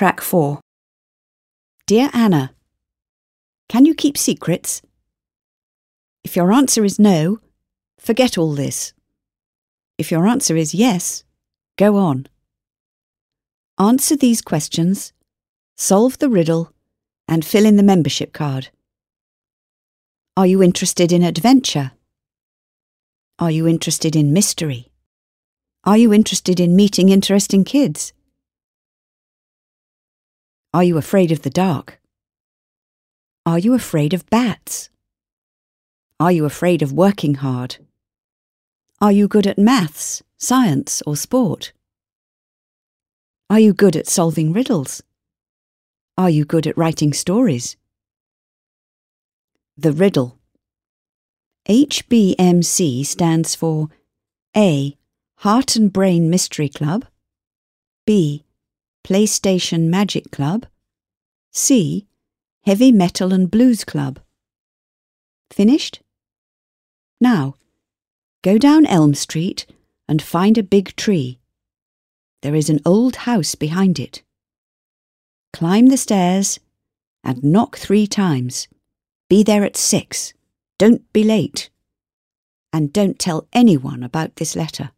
track 4. Dear Anna, Can you keep secrets? If your answer is no, forget all this. If your answer is yes, go on. Answer these questions, solve the riddle, and fill in the membership card. Are you interested in adventure? Are you interested in mystery? Are you interested in meeting interesting kids? Are you afraid of the dark? Are you afraid of bats? Are you afraid of working hard? Are you good at maths, science, or sport? Are you good at solving riddles? Are you good at writing stories? The riddle. HBMC stands for A. Heart and Brain Mystery Club, B. PlayStation Magic Club, C. Heavy Metal and Blues Club. Finished? Now, go down Elm Street and find a big tree. There is an old house behind it. Climb the stairs and knock three times. Be there at six. Don't be late. And don't tell anyone about this letter.